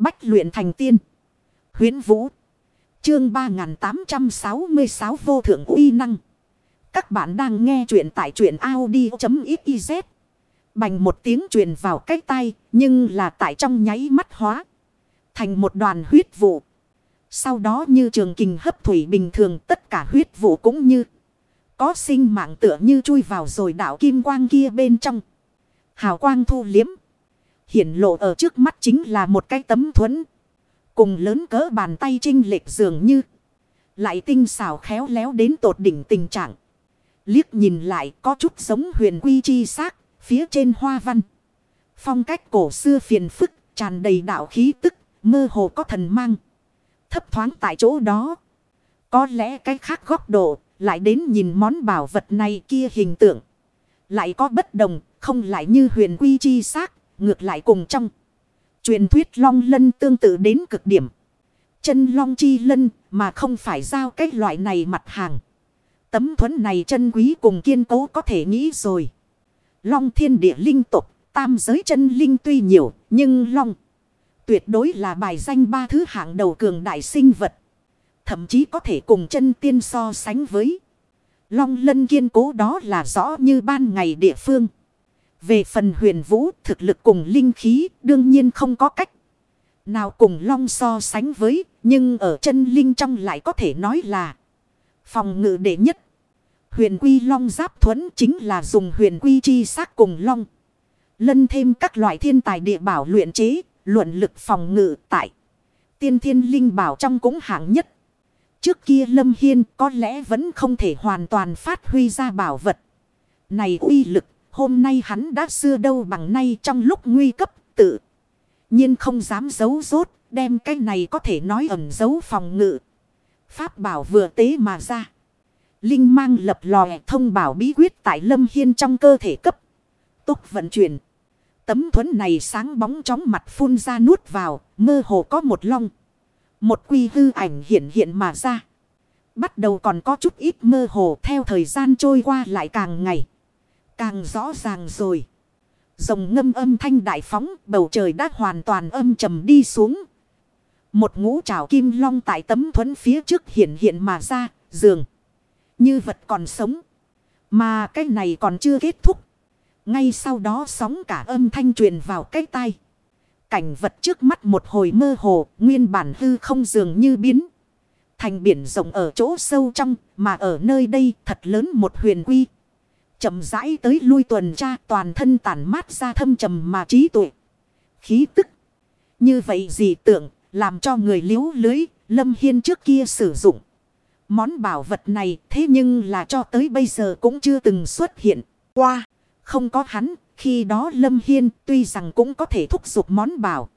Bách luyện thành tiên. huyễn Vũ. Chương 3866 vô thượng uy năng. Các bạn đang nghe truyện tại truyện Audi.xyz. Bành một tiếng truyền vào cái tay. Nhưng là tại trong nháy mắt hóa. Thành một đoàn huyết vụ. Sau đó như trường kình hấp thủy bình thường, tất cả huyết vụ cũng như. Có sinh mạng tựa như chui vào rồi đảo kim quang kia bên trong. Hào quang thu liếm. Hiển lộ ở trước mắt chính là một cái tấm thuẫn. Cùng lớn cỡ bàn tay trinh lệch dường như. Lại tinh xảo khéo léo đến tột đỉnh tình trạng. Liếc nhìn lại có chút giống huyền quy chi xác. Phía trên hoa văn. Phong cách cổ xưa phiền phức. Tràn đầy đạo khí tức. Mơ hồ có thần mang. Thấp thoáng tại chỗ đó. Có lẽ cái khác góc độ. Lại đến nhìn món bảo vật này kia hình tượng. Lại có bất đồng. Không lại như huyền quy chi xác ngược lại cùng trong. Truyền thuyết long lân tương tự đến cực điểm. Chân long chi lân mà không phải giao cái loại này mặt hàng. Tấm thuẫn này chân quý cùng kiên cố có thể nghĩ rồi. Long thiên địa linh tục, tam giới chân linh tuy nhiều, nhưng long tuyệt đối là bài danh ba thứ hạng đầu cường đại sinh vật. Thậm chí có thể cùng chân tiên so sánh với. Long lân kiên cố đó là rõ như ban ngày địa phương. Về phần huyền vũ thực lực cùng linh khí đương nhiên không có cách. Nào cùng long so sánh với nhưng ở chân linh trong lại có thể nói là phòng ngự đệ nhất. Huyền quy long giáp thuẫn chính là dùng huyền quy chi xác cùng long. Lân thêm các loại thiên tài địa bảo luyện chế, luận lực phòng ngự tại. Tiên thiên linh bảo trong cũng hạng nhất. Trước kia Lâm Hiên có lẽ vẫn không thể hoàn toàn phát huy ra bảo vật. Này uy lực Hôm nay hắn đã xưa đâu bằng nay trong lúc nguy cấp, tự. nhiên không dám giấu rốt. Đem cái này có thể nói ẩn giấu phòng ngự. Pháp bảo vừa tế mà ra. Linh mang lập lòe thông bảo bí quyết tại lâm hiên trong cơ thể cấp. tốc vận chuyển. Tấm thuẫn này sáng bóng chóng mặt phun ra nuốt vào. Mơ hồ có một long. Một quy hư ảnh hiện hiện mà ra. Bắt đầu còn có chút ít mơ hồ, theo thời gian trôi qua lại càng ngày. Càng rõ ràng rồi. Rồng ngâm âm thanh đại phóng, bầu trời đã hoàn toàn âm trầm đi xuống. Một ngũ trảo kim long tại tấm thuẫn phía trước hiện hiện mà ra, dường. Như vật còn sống. Mà cái này còn chưa kết thúc. Ngay sau đó sóng cả âm thanh truyền vào cái tai. Cảnh vật trước mắt một hồi mơ hồ, nguyên bản hư không dường như biến. Thành biển rộng ở chỗ sâu trong, mà ở nơi đây thật lớn một huyền quy chậm rãi tới lui tuần tra, toàn thân tản mát ra thâm trầm mà trí tuệ. Khí tức. Như vậy gì tưởng làm cho người liếu lưới, Lâm Hiên trước kia sử dụng. Món bảo vật này, thế nhưng là cho tới bây giờ cũng chưa từng xuất hiện qua. Không có hắn, khi đó Lâm Hiên tuy rằng cũng có thể thúc giục món bảo.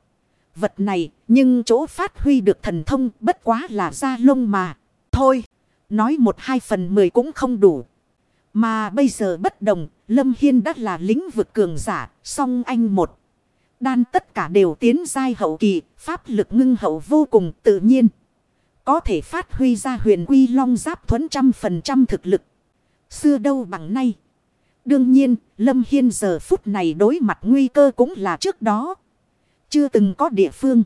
Vật này, nhưng chỗ phát huy được thần thông bất quá là da lông mà. Thôi nói một hai phần mười cũng không đủ. Mà bây giờ bất đồng, Lâm Hiên đã là lĩnh vực cường giả, song anh một. Đan tất cả đều tiến giai hậu kỳ, pháp lực ngưng hậu vô cùng tự nhiên. Có thể phát huy ra huyền quy long giáp thuẫn trăm phần trăm thực lực. Xưa đâu bằng nay. Đương nhiên, Lâm Hiên giờ phút này đối mặt nguy cơ cũng là trước đó. Chưa từng có địa phương.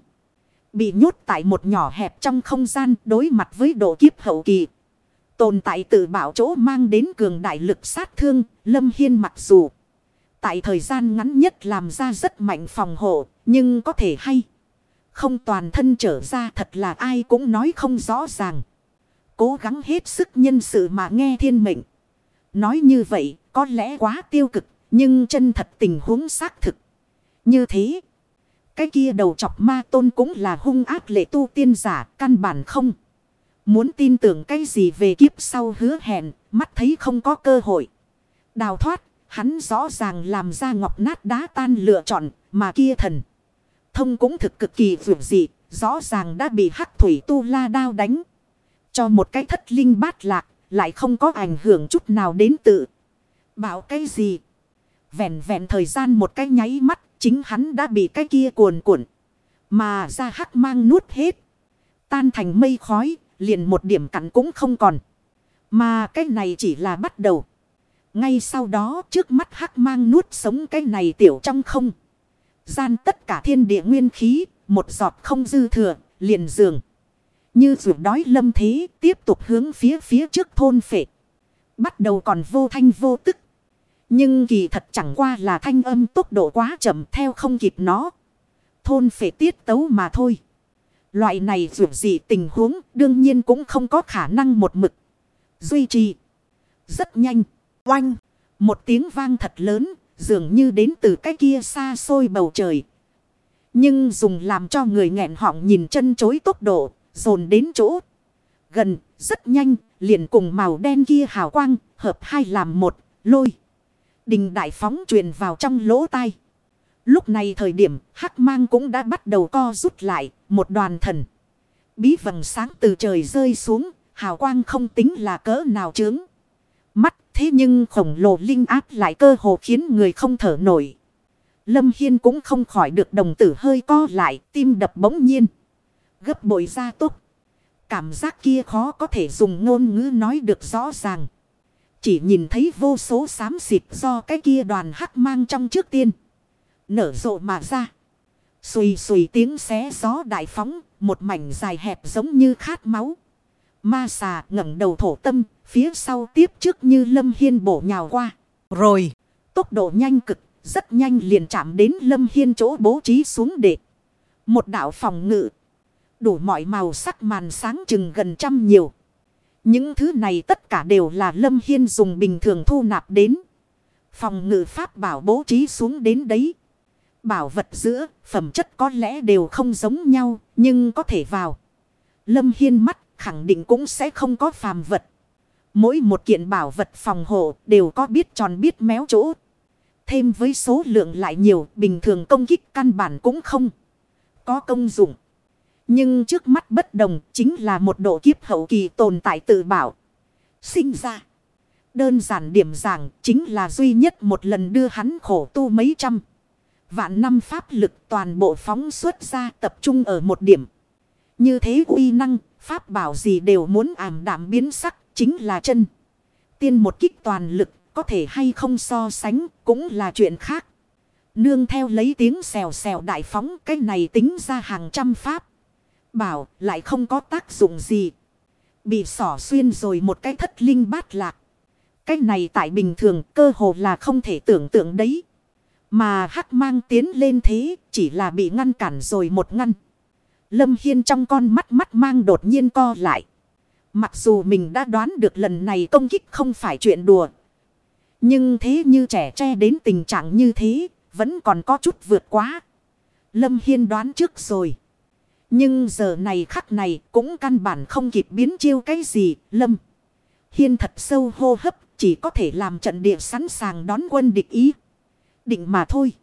Bị nhốt tại một nhỏ hẹp trong không gian đối mặt với độ kiếp hậu kỳ. Tồn tại tự bảo chỗ mang đến cường đại lực sát thương, Lâm Hiên mặc dù tại thời gian ngắn nhất làm ra rất mạnh phòng hộ, nhưng có thể hay. Không toàn thân trở ra thật là ai cũng nói không rõ ràng. Cố gắng hết sức nhân sự mà nghe thiên mệnh. Nói như vậy có lẽ quá tiêu cực, nhưng chân thật tình huống xác thực. Như thế, cái kia đầu chọc ma tôn cũng là hung ác lệ tu tiên giả, căn bản không. Muốn tin tưởng cái gì về kiếp sau hứa hẹn, mắt thấy không có cơ hội. Đào thoát, hắn rõ ràng làm ra ngọc nát đá tan lựa chọn, mà kia thần. Thông cũng thực cực kỳ vượt dị, rõ ràng đã bị hắc thủy tu la đao đánh. Cho một cái thất linh bát lạc, lại không có ảnh hưởng chút nào đến tự. Bảo cái gì? Vẹn vẹn thời gian một cái nháy mắt, chính hắn đã bị cái kia cuồn cuộn. Mà ra hắc mang nuốt hết. Tan thành mây khói, liền một điểm cặn cũng không còn. Mà cái này chỉ là bắt đầu. Ngay sau đó trước mắt hắc mang nuốt sống cái này tiểu trong không. Gian tất cả thiên địa nguyên khí một giọt không dư thừa, liền dường. Như dù đói lâm thế, tiếp tục hướng phía phía trước thôn phệ. Bắt đầu còn vô thanh vô tức. Nhưng kỳ thật chẳng qua là thanh âm tốc độ quá chậm theo không kịp nó. Thôn phệ tiết tấu mà thôi. Loại này dù gì tình huống đương nhiên cũng không có khả năng một mực. Duy trì. Rất nhanh. Oanh. Một tiếng vang thật lớn. Dường như đến từ cái kia xa xôi bầu trời. Nhưng dùng làm cho người nghẹn họng nhìn chân chối tốc độ. Dồn đến chỗ. Gần. Rất nhanh. Liền cùng màu đen kia hào quang. Hợp hai làm một. Lôi. Đình đại phóng truyền vào trong lỗ tai. Lúc này thời điểm, hắc mang cũng đã bắt đầu co rút lại. Một đoàn thần. Bí vầng sáng từ trời rơi xuống. Hào quang không tính là cỡ nào chướng. Mắt thế nhưng khổng lồ linh áp lại cơ hồ khiến người không thở nổi. Lâm Hiên cũng không khỏi được đồng tử hơi co lại. Tim đập bỗng nhiên. Gấp bội ra tốt. Cảm giác kia khó có thể dùng ngôn ngữ nói được rõ ràng. Chỉ nhìn thấy vô số xám xịt do cái kia đoàn hắc mang trong trước tiên. Nở rộ mà ra. Xùi xùi tiếng xé gió đại phóng. Một mảnh dài hẹp giống như khát máu. Ma xà ngẩng đầu thổ tâm. Phía sau tiếp trước như lâm hiên bổ nhào qua. Rồi. Tốc độ nhanh cực. Rất nhanh liền chạm đến lâm hiên chỗ bố trí xuống để. Một đảo phòng ngự. Đủ mọi màu sắc màn sáng chừng gần trăm nhiều. Những thứ này tất cả đều là Lâm Hiên dùng bình thường thu nạp đến. Phòng ngự pháp bảo bố trí xuống đến đấy. Bảo vật giữa, phẩm chất có lẽ đều không giống nhau, nhưng có thể vào. Lâm Hiên mắt khẳng định cũng sẽ không có phàm vật. Mỗi một kiện bảo vật phòng hộ đều có biết tròn biết méo chỗ. Thêm với số lượng lại nhiều, bình thường công kích căn bản cũng không có công dụng. Nhưng trước mắt bất đồng chính là một độ kiếp hậu kỳ tồn tại tự bảo. Sinh ra. Đơn giản điểm giảng chính là duy nhất một lần đưa hắn khổ tu mấy trăm. Vạn năm pháp lực toàn bộ phóng xuất ra tập trung ở một điểm. Như thế uy năng, pháp bảo gì đều muốn ảm đạm biến sắc, chính là chân. Tiên một kích toàn lực, có thể hay không so sánh, cũng là chuyện khác. Nương theo lấy tiếng xèo xèo đại phóng, cái này tính ra hàng trăm pháp bảo lại không có tác dụng gì. Bị sỏ xuyên rồi một cái thất linh bát lạc. Cái này tại bình thường cơ hồ là không thể tưởng tượng đấy. Mà hắc mang tiến lên thế chỉ là bị ngăn cản rồi một ngăn. Lâm Hiên trong con mắt mắt mang đột nhiên co lại. Mặc dù mình đã đoán được lần này công kích không phải chuyện đùa. Nhưng thế như trẻ tre đến tình trạng như thế vẫn còn có chút vượt quá. Lâm Hiên đoán trước rồi. Nhưng giờ này khắc này cũng căn bản không kịp biến chiêu cái gì, lâm. Hiên thật sâu hô hấp, chỉ có thể làm trận địa sẵn sàng đón quân địch ý. Định mà thôi.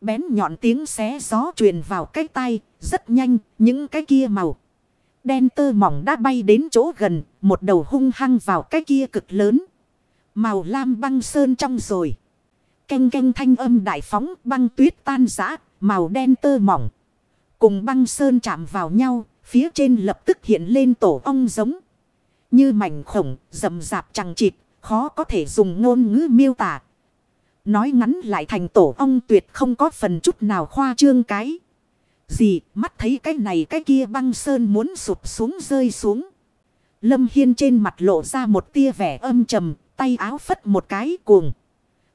Bén nhọn tiếng xé gió truyền vào cái tay, rất nhanh, những cái kia màu. Đen tơ mỏng đã bay đến chỗ gần, một đầu hung hăng vào cái kia cực lớn. Màu lam băng sơn trong rồi. Canh canh thanh âm đại phóng băng tuyết tan rã, màu đen tơ mỏng. Cùng băng sơn chạm vào nhau, phía trên lập tức hiện lên tổ ong giống. Như mảnh khổng, rầm rạp chẳng chịt, khó có thể dùng ngôn ngữ miêu tả. Nói ngắn lại thành tổ ong tuyệt không có phần chút nào khoa trương cái. Gì, mắt thấy cái này cái kia băng sơn muốn sụp xuống rơi xuống. Lâm Hiên trên mặt lộ ra một tia vẻ âm trầm, tay áo phất một cái cuồng.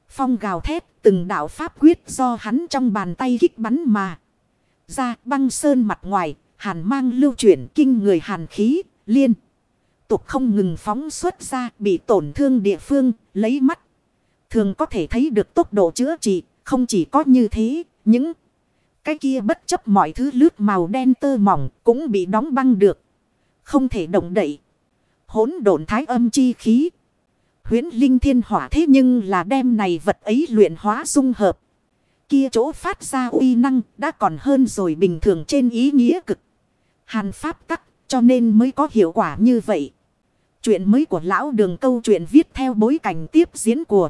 Phong gào thét, từng đạo pháp quyết do hắn trong bàn tay kích bắn mà ra băng sơn mặt ngoài, hàn mang lưu chuyển kinh người hàn khí, liên. Tục không ngừng phóng xuất ra bị tổn thương địa phương, lấy mắt. Thường có thể thấy được tốc độ chữa trị, không chỉ có như thế, những cái kia bất chấp mọi thứ lướt màu đen tơ mỏng cũng bị đóng băng được. Không thể động đậy. Hốn độn thái âm chi khí. Huyến linh thiên hỏa thế nhưng là đem này vật ấy luyện hóa dung hợp. Kia chỗ phát ra uy năng đã còn hơn rồi bình thường trên ý nghĩa cực. Hàn pháp tắc cho nên mới có hiệu quả như vậy. Chuyện mới của lão đường câu chuyện viết theo bối cảnh tiếp diễn của